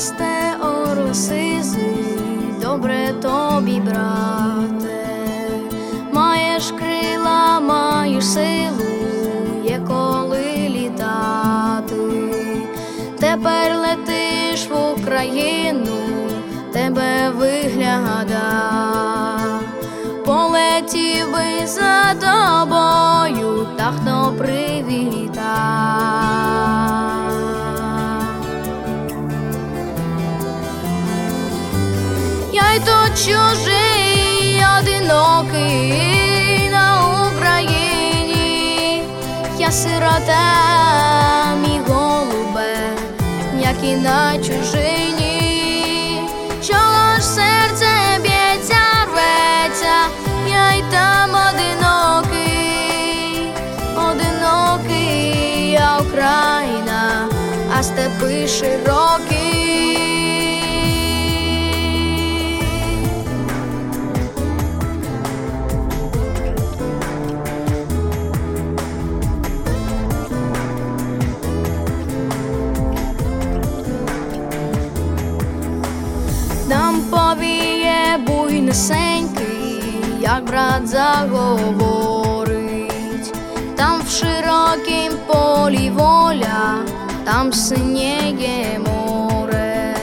Бандуристе оросизи, добре тобі, брате, маєш крила, маєш силу, є коли літати. Тепер летиш в Україну, тебе вигляда, полетів би за Я й тут чужий, одинокий на Україні, я сирота, мій голубе, як і на чужині, чого ж серце б'ється, рветься, я й там одинокий, одинокий, я Україна, а степи широкі. Повіє буйнесенький, як брат заговорить, там в широкім полі воля, там синіє море,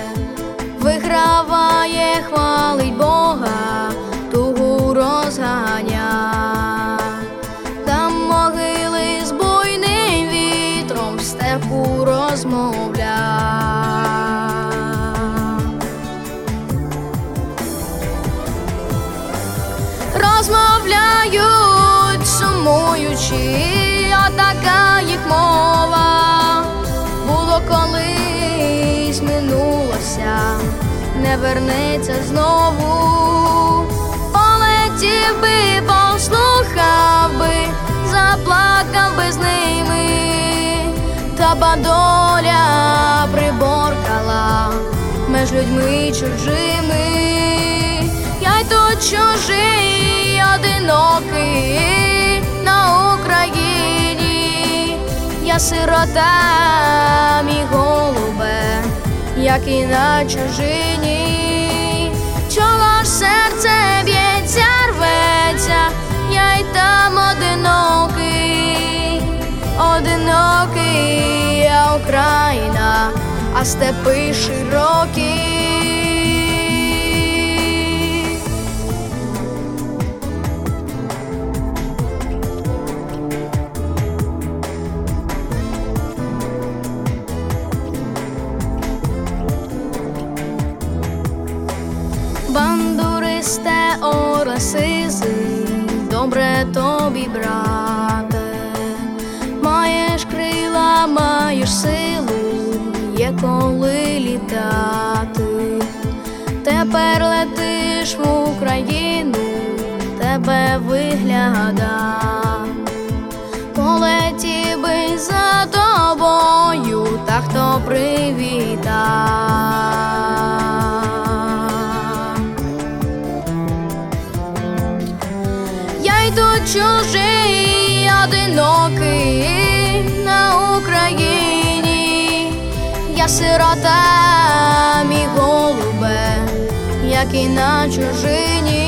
виграває, хвалить Бога, тугу розганя. Там могили з буйним вітром в степу розмовля. Розмовляють, сумуючи, а така їх мова. Було колись минулося, не вернеться знову. Полетів би, послухав би, заплакав би з ними, та бадоля приборкала меж людьми чужими. Я й тут чужий, одинокий на Україні, я сирота, мій голубе, як і на чужині, чого ж серце б'ється, рветься, я й там одинокий, одинокий, я Україна, а степи широкі. Орасизи, добре тобі, брате, маєш крила, маєш силу, є коли літати. Тепер летиш в Україну, тебе вигляда, Я чужий, одинокий на Україні, я сирота, мій голубе, як і на чужині.